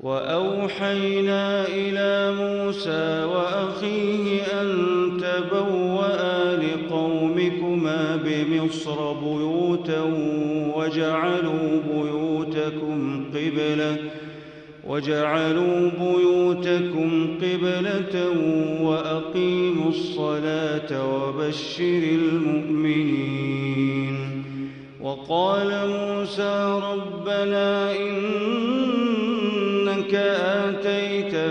وأوحينا إلى موسى وأخيه أن تبوأ لقومكما بمصر بيوتا وجعلوا بيوتكم قبلة وجعلوا بيوتكم قبلة وأقيموا الصلاة وبشر المؤمنين. وقال موسى ربنا إنك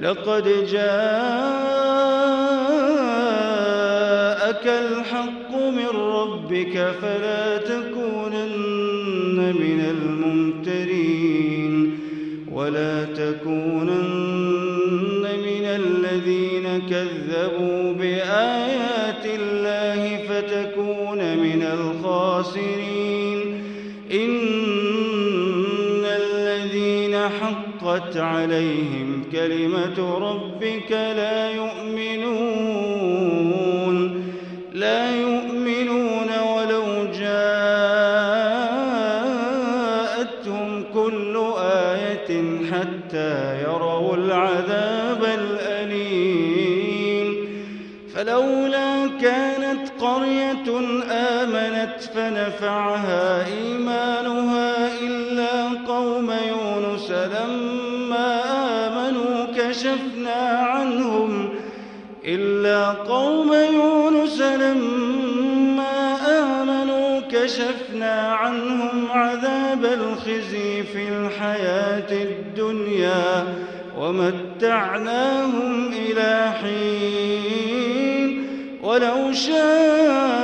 لقد جاءك الحق من ربك فلا تكونن من الممترين ولا تكونن من الذين كذبوا بآيات الله فتكون من الخاسرين. إن الذين حقت عليهم كلمة ربك لا يؤمنون لا يؤمنون ولو جاءتهم كل آية حتى يروا العذاب الأليم. فلولا كانت قرية آمنت فنفعها إيمانها إلا قوم يونس لما كشفنا عنهم إلا قوم يونس لما آمنوا كشفنا عنهم عذاب الخزي في الحياة الدنيا ومتعناهم إلى حين ولو شاء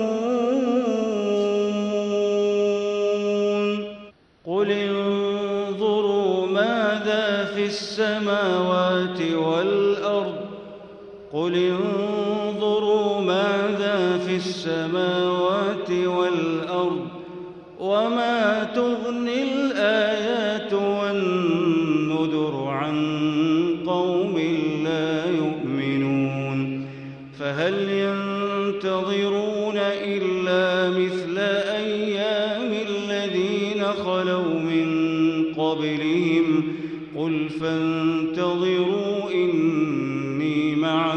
والأرض قل انظروا ماذا في السماوات والأرض وما تغني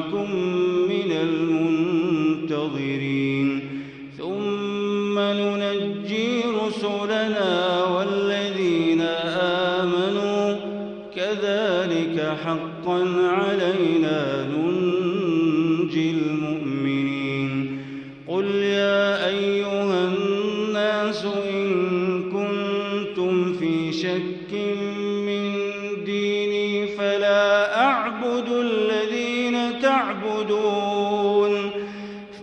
معكم من المنتظرين. ثم ننجي رسلنا والذين آمنوا. كذلك حقا علينا ننجي المؤمنين.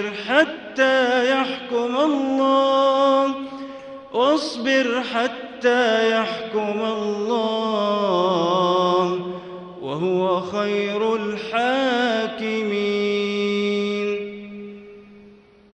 واصبر حتى يحكم الله. واصبر حتى يحكم الله. وهو خير الحكم